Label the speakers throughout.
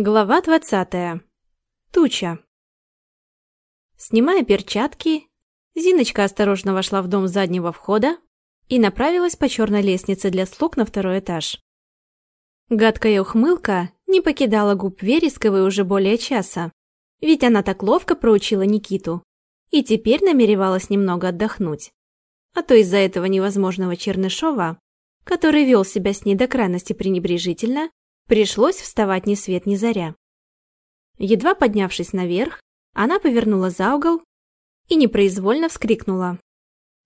Speaker 1: Глава двадцатая. Туча. Снимая перчатки, Зиночка осторожно вошла в дом заднего входа и направилась по черной лестнице для слуг на второй этаж. Гадкая ухмылка не покидала губ Вересковой уже более часа, ведь она так ловко проучила Никиту и теперь намеревалась немного отдохнуть. А то из-за этого невозможного Чернышова, который вел себя с ней до крайности пренебрежительно, Пришлось вставать ни свет ни заря. Едва поднявшись наверх, она повернула за угол и непроизвольно вскрикнула.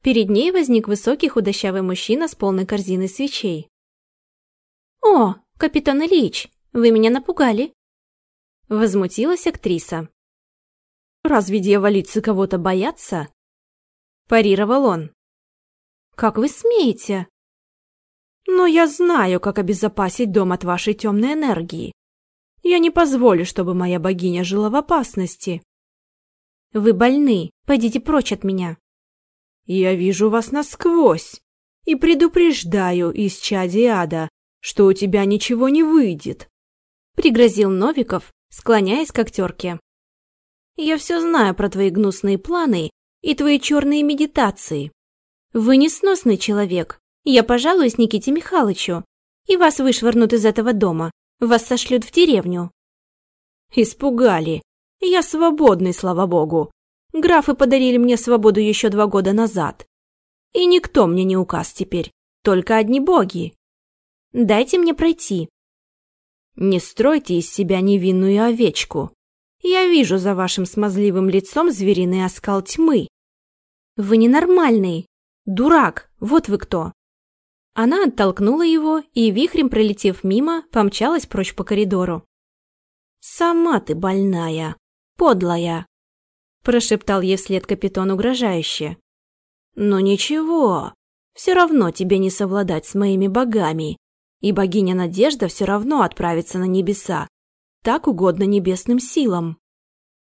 Speaker 1: Перед ней возник высокий худощавый мужчина с полной корзиной свечей. «О, капитан Ильич, вы меня напугали!» Возмутилась актриса. «Разве дьяволицы кого-то боятся?» Парировал он. «Как вы смеете?» Но я знаю, как обезопасить дом от вашей темной энергии. Я не позволю, чтобы моя богиня жила в опасности. Вы больны, пойдите прочь от меня. Я вижу вас насквозь и предупреждаю из чади ада, что у тебя ничего не выйдет. Пригрозил Новиков, склоняясь к актерке. Я все знаю про твои гнусные планы и твои черные медитации. Вы несносный человек, я пожалуюсь Никите Михайловичу, и вас вышвырнут из этого дома, вас сошлют в деревню». «Испугали. Я свободный, слава богу. Графы подарили мне свободу еще два года назад. И никто мне не указ теперь, только одни боги. Дайте мне пройти». «Не стройте из себя невинную овечку. Я вижу за вашим смазливым лицом звериный оскал тьмы». «Вы ненормальный. Дурак, вот вы кто. Она оттолкнула его и, вихрем пролетев мимо, помчалась прочь по коридору. «Сама ты больная, подлая!» прошептал ей вслед капитан угрожающе. «Но ничего, все равно тебе не совладать с моими богами, и богиня Надежда все равно отправится на небеса. Так угодно небесным силам».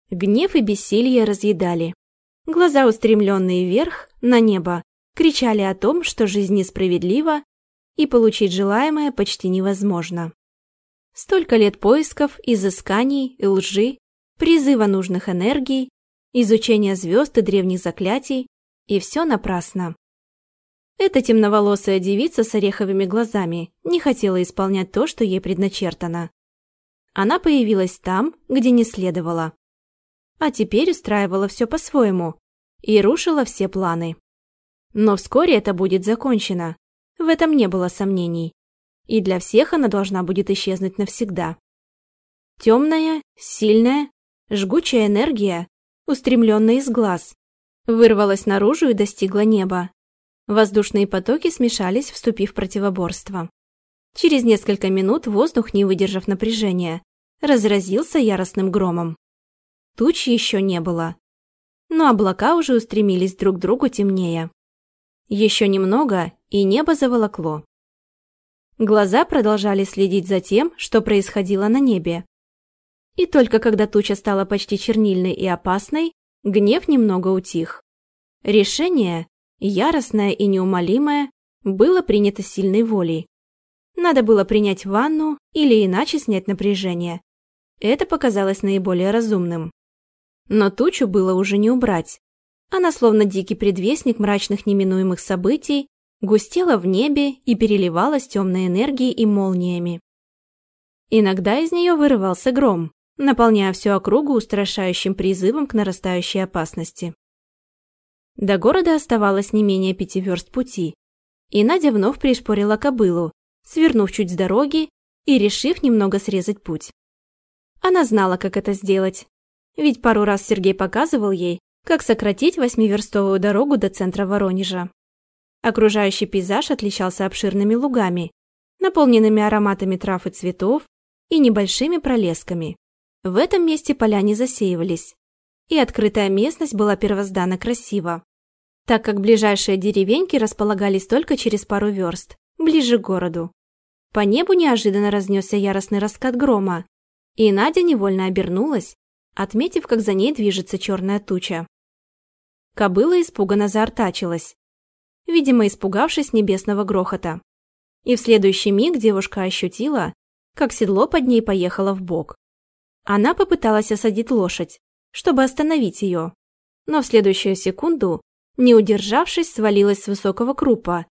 Speaker 1: Гнев и бессилие разъедали. Глаза, устремленные вверх, на небо, кричали о том, что жизнь несправедлива и получить желаемое почти невозможно. Столько лет поисков, изысканий, лжи, призыва нужных энергий, изучения звезд и древних заклятий, и все напрасно. Эта темноволосая девица с ореховыми глазами не хотела исполнять то, что ей предначертано. Она появилась там, где не следовало. А теперь устраивала все по-своему и рушила все планы. Но вскоре это будет закончено. В этом не было сомнений. И для всех она должна будет исчезнуть навсегда. Темная, сильная, жгучая энергия, устремленная из глаз, вырвалась наружу и достигла неба. Воздушные потоки смешались, вступив в противоборство. Через несколько минут воздух, не выдержав напряжения, разразился яростным громом. Туч еще не было. Но облака уже устремились друг к другу темнее. Еще немного, и небо заволокло. Глаза продолжали следить за тем, что происходило на небе. И только когда туча стала почти чернильной и опасной, гнев немного утих. Решение, яростное и неумолимое, было принято сильной волей. Надо было принять ванну или иначе снять напряжение. Это показалось наиболее разумным. Но тучу было уже не убрать. Она, словно дикий предвестник мрачных неминуемых событий, густела в небе и переливалась темной энергией и молниями. Иногда из нее вырывался гром, наполняя всю округу устрашающим призывом к нарастающей опасности. До города оставалось не менее пяти верст пути, и Надя вновь пришпорила кобылу, свернув чуть с дороги и решив немного срезать путь. Она знала, как это сделать, ведь пару раз Сергей показывал ей, как сократить восьмиверстовую дорогу до центра Воронежа. Окружающий пейзаж отличался обширными лугами, наполненными ароматами трав и цветов и небольшими пролесками. В этом месте поля не засеивались, и открытая местность была первозданно красива, так как ближайшие деревеньки располагались только через пару верст, ближе к городу. По небу неожиданно разнесся яростный раскат грома, и Надя невольно обернулась, отметив, как за ней движется черная туча. Кобыла испуганно заортачилась, видимо, испугавшись небесного грохота. И в следующий миг девушка ощутила, как седло под ней поехало в бок, Она попыталась осадить лошадь, чтобы остановить ее, но в следующую секунду, не удержавшись, свалилась с высокого крупа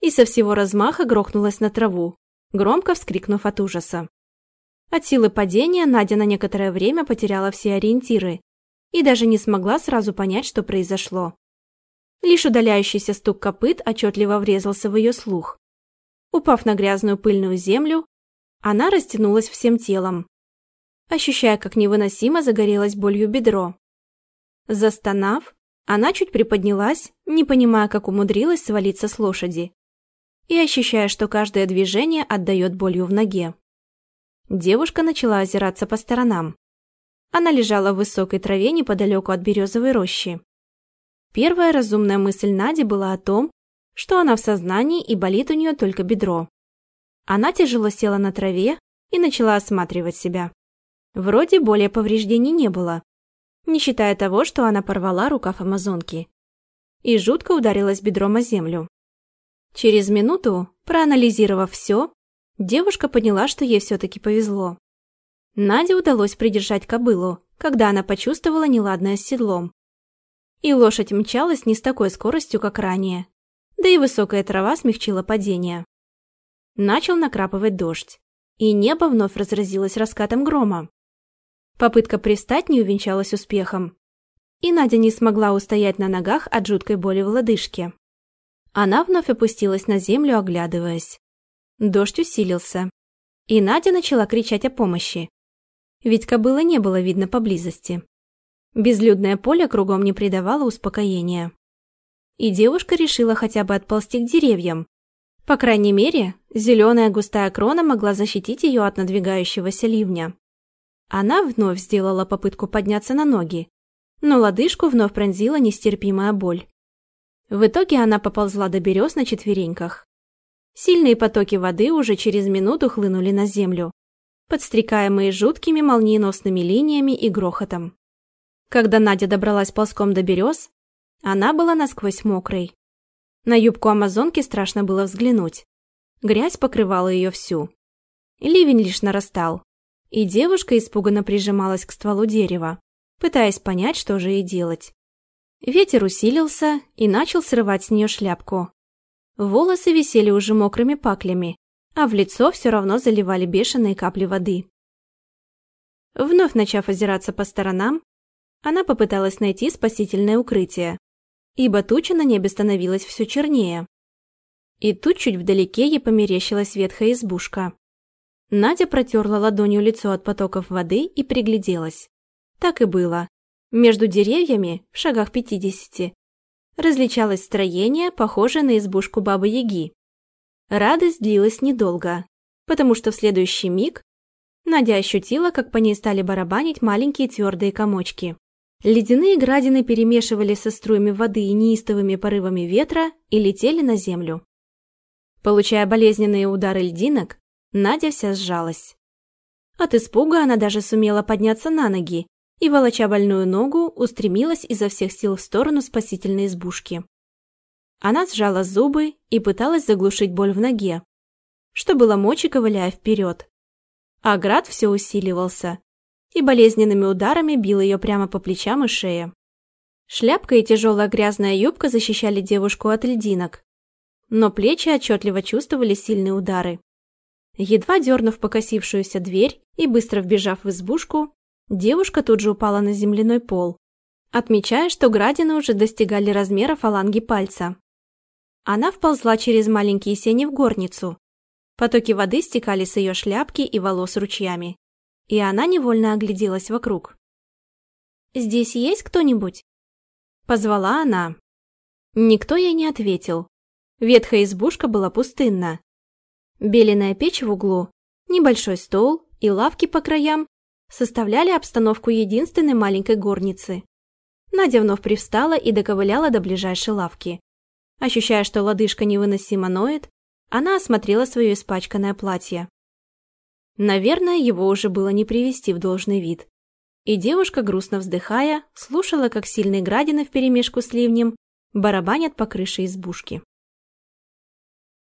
Speaker 1: и со всего размаха грохнулась на траву, громко вскрикнув от ужаса. От силы падения Надя на некоторое время потеряла все ориентиры и даже не смогла сразу понять, что произошло. Лишь удаляющийся стук копыт отчетливо врезался в ее слух. Упав на грязную пыльную землю, она растянулась всем телом, ощущая, как невыносимо загорелось болью бедро. Застонав, она чуть приподнялась, не понимая, как умудрилась свалиться с лошади, и ощущая, что каждое движение отдает болью в ноге. Девушка начала озираться по сторонам. Она лежала в высокой траве неподалеку от березовой рощи. Первая разумная мысль Нади была о том, что она в сознании и болит у нее только бедро. Она тяжело села на траве и начала осматривать себя. Вроде более повреждений не было, не считая того, что она порвала рукав амазонки. И жутко ударилась бедром о землю. Через минуту, проанализировав все, девушка поняла, что ей все-таки повезло. Наде удалось придержать кобылу, когда она почувствовала неладное с седлом. И лошадь мчалась не с такой скоростью, как ранее. Да и высокая трава смягчила падение. Начал накрапывать дождь, и небо вновь разразилось раскатом грома. Попытка пристать не увенчалась успехом. И Надя не смогла устоять на ногах от жуткой боли в лодыжке. Она вновь опустилась на землю, оглядываясь. Дождь усилился. И Надя начала кричать о помощи. Ведь кобылы не было видно поблизости. Безлюдное поле кругом не придавало успокоения. И девушка решила хотя бы отползти к деревьям. По крайней мере, зеленая густая крона могла защитить ее от надвигающегося ливня. Она вновь сделала попытку подняться на ноги, но лодыжку вновь пронзила нестерпимая боль. В итоге она поползла до берез на четвереньках. Сильные потоки воды уже через минуту хлынули на землю, подстрекаемые жуткими молниеносными линиями и грохотом. Когда Надя добралась ползком до берез, она была насквозь мокрой. На юбку амазонки страшно было взглянуть. Грязь покрывала ее всю. Ливень лишь нарастал, и девушка испуганно прижималась к стволу дерева, пытаясь понять, что же ей делать. Ветер усилился и начал срывать с нее шляпку. Волосы висели уже мокрыми паклями, а в лицо все равно заливали бешеные капли воды. Вновь начав озираться по сторонам, она попыталась найти спасительное укрытие, ибо туча на небе становилась все чернее. И тут чуть вдалеке ей померещилась ветхая избушка. Надя протерла ладонью лицо от потоков воды и пригляделась. Так и было. Между деревьями, в шагах пятидесяти, различалось строение, похожее на избушку Бабы-Яги. Радость длилась недолго, потому что в следующий миг Надя ощутила, как по ней стали барабанить маленькие твердые комочки. Ледяные градины перемешивали со струями воды и неистовыми порывами ветра и летели на землю. Получая болезненные удары льдинок, Надя вся сжалась. От испуга она даже сумела подняться на ноги и, волоча больную ногу, устремилась изо всех сил в сторону спасительной избушки. Она сжала зубы и пыталась заглушить боль в ноге, что было мочи, ковыляя вперед. А град все усиливался и болезненными ударами бил ее прямо по плечам и шее. Шляпка и тяжелая грязная юбка защищали девушку от льдинок, но плечи отчетливо чувствовали сильные удары. Едва дернув покосившуюся дверь и быстро вбежав в избушку, Девушка тут же упала на земляной пол, отмечая, что градины уже достигали размера фаланги пальца. Она вползла через маленькие сени в горницу. Потоки воды стекали с ее шляпки и волос ручьями, и она невольно огляделась вокруг. «Здесь есть кто-нибудь?» Позвала она. Никто ей не ответил. Ветхая избушка была пустынна. Беленая печь в углу, небольшой стол и лавки по краям составляли обстановку единственной маленькой горницы. Надя вновь привстала и доковыляла до ближайшей лавки. Ощущая, что лодыжка невыносимо ноет, она осмотрела свое испачканное платье. Наверное, его уже было не привести в должный вид. И девушка, грустно вздыхая, слушала, как сильные градины вперемешку с ливнем барабанят по крыше избушки.